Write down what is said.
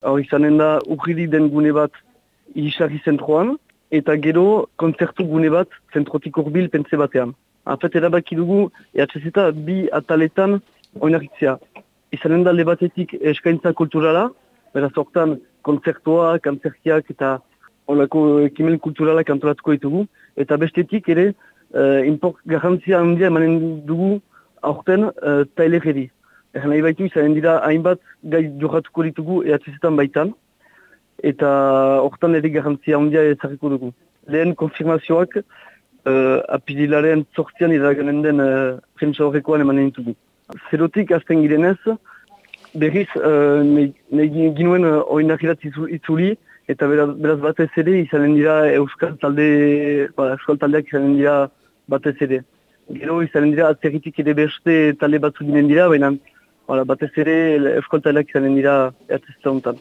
Hor izanen da urrili den gune bat irisarri zentroan, eta gero konzertu gune bat zentrotik urbil pentsa batean. Afet, erabaki dugu, EHZ bi ataletan oinarritzea. Izanen da lebatetik eskaintza kulturala, beraz hortan konzertua, kantzerkiak eta olako ekimen kulturalak antolatuko ditugu, eta bestetik ere, uh, import garantzia handia emanen dugu aurten uh, tailereri. Egan nahi baitu izan dira hainbat gai jorratuko ditugu ehatzezetan baitan, eta hortan ere garantzia handia ezarriko dugu. Lehen konfirmazioak uh, apililaren sortzian iraganen den uh, premsa horrekoan emanen ditugu. Zerotik azten girenez, berriz uh, nahi ginuen uh, oinakirat itzuli, eta beraz, beraz batez ere izanen dira euskal talde, ba, euskal taldeak izanen dira batez ere. Gero izanen dira atzerritik ere beste talde batzu ginen dira, baina batez ere euskal taldeak izanen dira ertezta honetan.